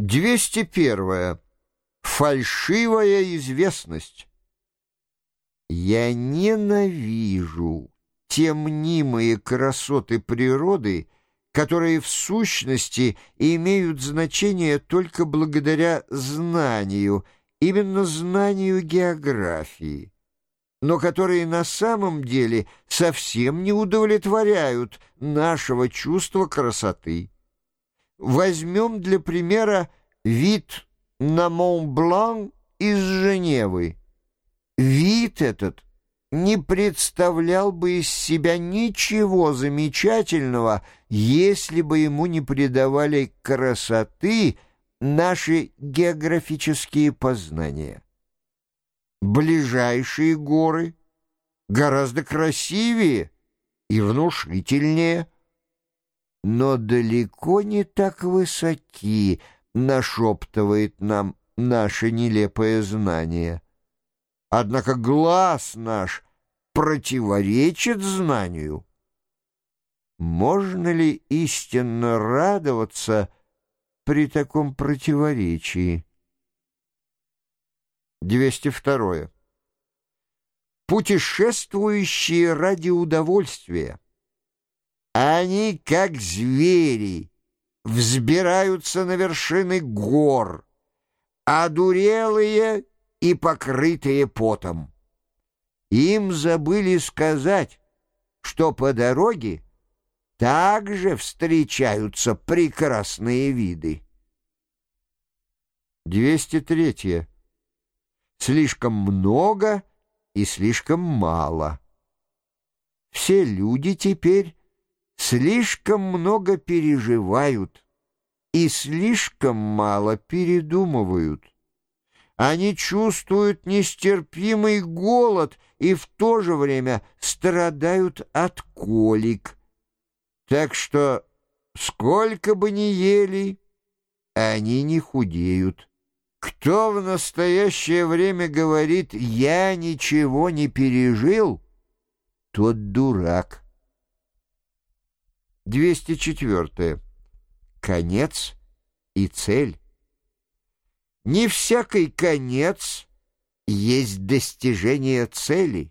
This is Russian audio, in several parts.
201. Фальшивая известность. Я ненавижу те мнимые красоты природы, которые в сущности имеют значение только благодаря знанию, именно знанию географии, но которые на самом деле совсем не удовлетворяют нашего чувства красоты. Возьмем для примера вид на Монблан из Женевы. Вид этот не представлял бы из себя ничего замечательного, если бы ему не придавали красоты наши географические познания. Ближайшие горы гораздо красивее и внушительнее – но далеко не так высоки, нашептывает нам наше нелепое знание. Однако глаз наш противоречит знанию. Можно ли истинно радоваться при таком противоречии? 202. Путешествующие ради удовольствия. Они, как звери, взбираются на вершины гор, одурелые и покрытые потом. Им забыли сказать, что по дороге также встречаются прекрасные виды. 203. Слишком много и слишком мало. Все люди теперь слишком много переживают и слишком мало передумывают. Они чувствуют нестерпимый голод и в то же время страдают от колик. Так что сколько бы ни ели, они не худеют. Кто в настоящее время говорит «я ничего не пережил», тот дурак. 204. Конец и цель. Не всякий конец есть достижение цели.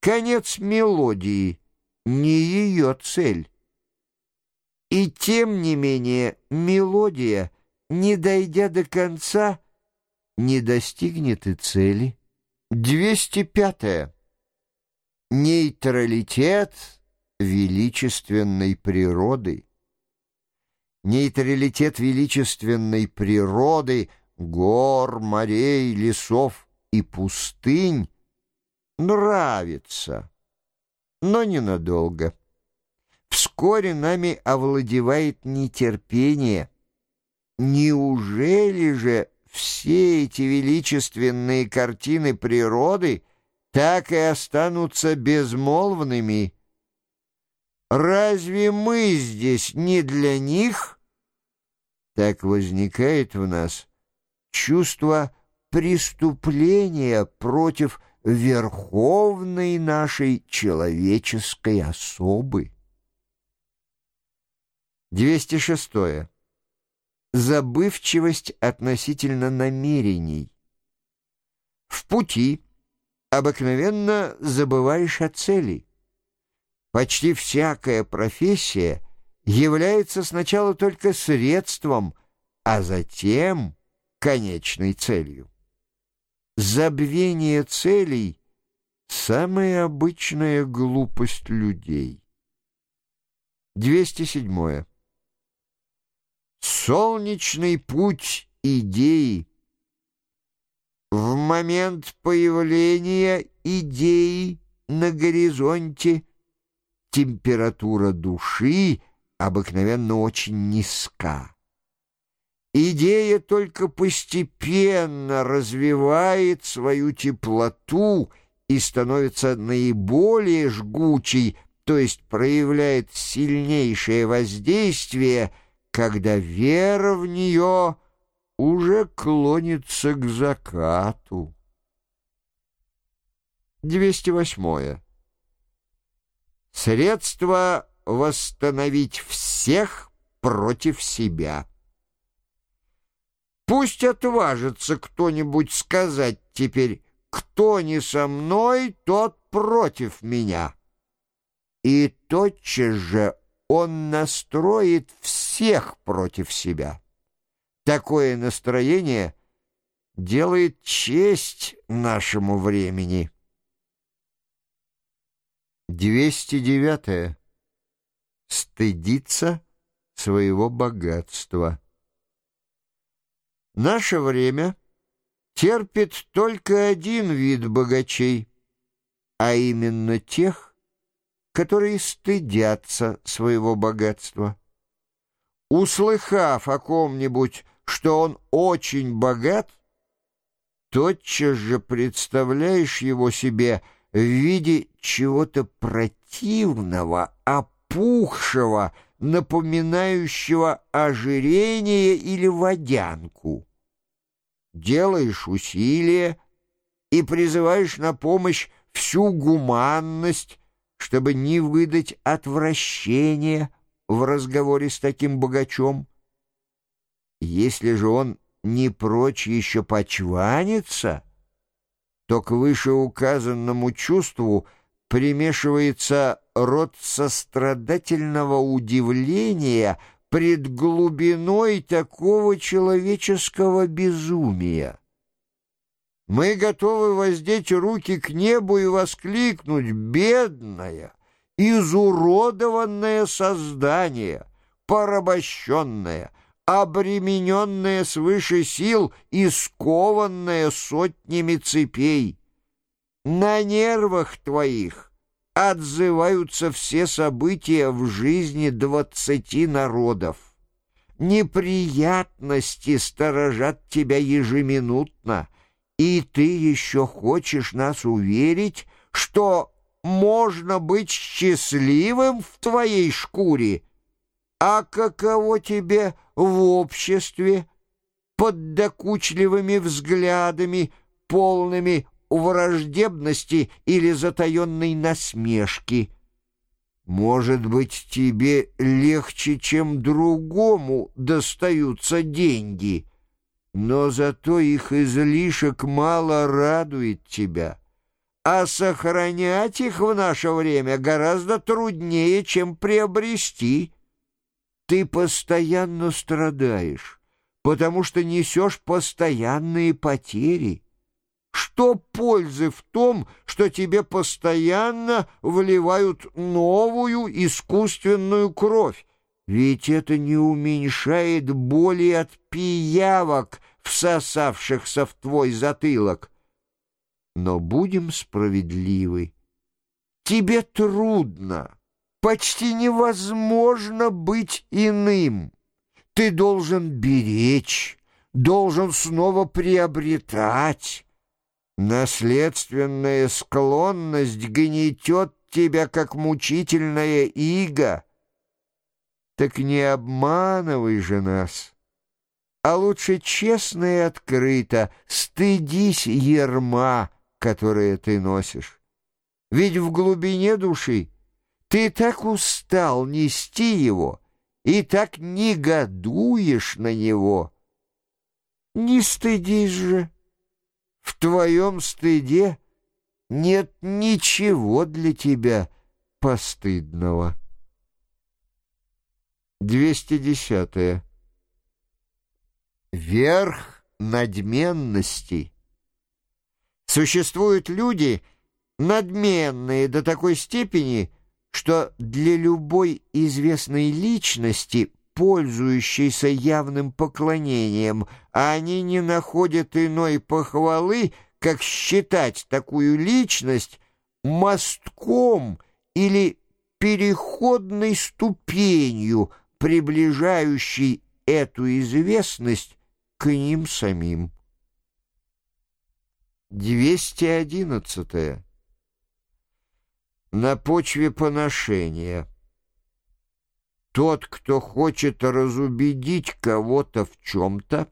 Конец мелодии не ее цель. И тем не менее мелодия, не дойдя до конца, не достигнет и цели. 205. Нейтралитет величественной природы. Нейтралитет величественной природы, гор, морей, лесов и пустынь нравится, но ненадолго. Вскоре нами овладевает нетерпение. Неужели же все эти величественные картины природы так и останутся безмолвными, Разве мы здесь не для них? Так возникает в нас чувство преступления против верховной нашей человеческой особы. 206. Забывчивость относительно намерений. В пути обыкновенно забываешь о цели. Почти всякая профессия является сначала только средством, а затем конечной целью. Забвение целей — самая обычная глупость людей. 207. Солнечный путь идеи. В момент появления идеи на горизонте — температура души обыкновенно очень низка. Идея только постепенно развивает свою теплоту и становится наиболее жгучей, то есть проявляет сильнейшее воздействие, когда вера в нее уже клонится к закату. 208. Средство восстановить всех против себя. Пусть отважится кто-нибудь сказать теперь, кто не со мной, тот против меня. И тотчас же он настроит всех против себя. Такое настроение делает честь нашему времени. 209. Стыдиться своего богатства. Наше время терпит только один вид богачей, а именно тех, которые стыдятся своего богатства. Услыхав о ком-нибудь, что он очень богат, тотчас же представляешь его себе в виде чего-то противного, опухшего, напоминающего ожирение или водянку. Делаешь усилия и призываешь на помощь всю гуманность, чтобы не выдать отвращения в разговоре с таким богачом. Если же он не прочь еще почваниться, то к вышеуказанному чувству примешивается род сострадательного удивления пред глубиной такого человеческого безумия. Мы готовы воздеть руки к небу и воскликнуть «Бедное, изуродованное создание, порабощенное, обремененное свыше сил и скованное сотнями цепей! На нервах твоих!» отзываются все события в жизни двадцати народов. Неприятности сторожат тебя ежеминутно, и ты еще хочешь нас уверить, что можно быть счастливым в твоей шкуре. А каково тебе в обществе, под докучливыми взглядами, полными враждебности или затаенной насмешки. Может быть, тебе легче, чем другому достаются деньги, но зато их излишек мало радует тебя, а сохранять их в наше время гораздо труднее, чем приобрести. Ты постоянно страдаешь, потому что несешь постоянные потери. Что пользы в том, что тебе постоянно вливают новую искусственную кровь? Ведь это не уменьшает боли от пиявок, всосавшихся в твой затылок. Но будем справедливы. Тебе трудно, почти невозможно быть иным. Ты должен беречь, должен снова приобретать. Наследственная склонность гнетет тебя, как мучительная ига. Так не обманывай же нас, а лучше честно и открыто стыдись ерма, которое ты носишь. Ведь в глубине души ты так устал нести его и так негодуешь на него. Не стыдись же. В твоем стыде нет ничего для тебя постыдного. 210. -е. Верх надменности. Существуют люди, надменные до такой степени, что для любой известной личности пользующийся явным поклонением, они не находят иной похвалы, как считать такую личность мостком или переходной ступенью, приближающей эту известность к ним самим. 211. На почве поношения. Тот, кто хочет разубедить кого-то в чем-то,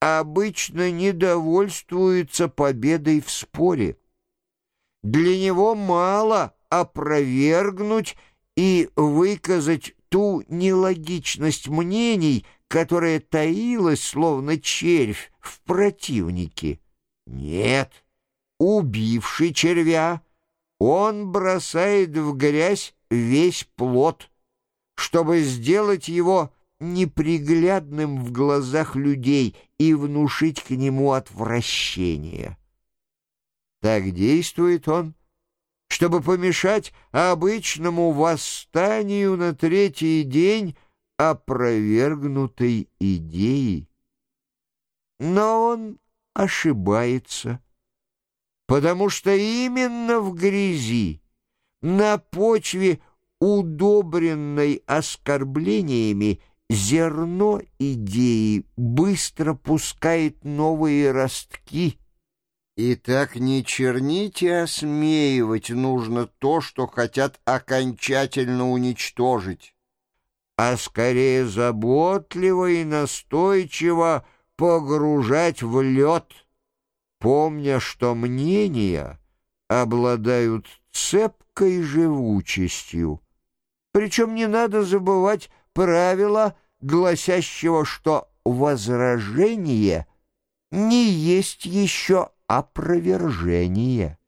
обычно недовольствуется победой в споре. Для него мало опровергнуть и выказать ту нелогичность мнений, которая таилась, словно червь, в противнике. Нет, убивший червя, он бросает в грязь весь плод, чтобы сделать его неприглядным в глазах людей и внушить к нему отвращение. Так действует он, чтобы помешать обычному восстанию на третий день опровергнутой идеи. Но он ошибается, потому что именно в грязи, на почве, удобренной оскорблениями, зерно идеи быстро пускает новые ростки. И так не черните, а смеивать нужно то, что хотят окончательно уничтожить, а скорее заботливо и настойчиво погружать в лед, помня, что мнения обладают цепкой живучестью. Причем не надо забывать правила, гласящего, что возражение не есть еще опровержение.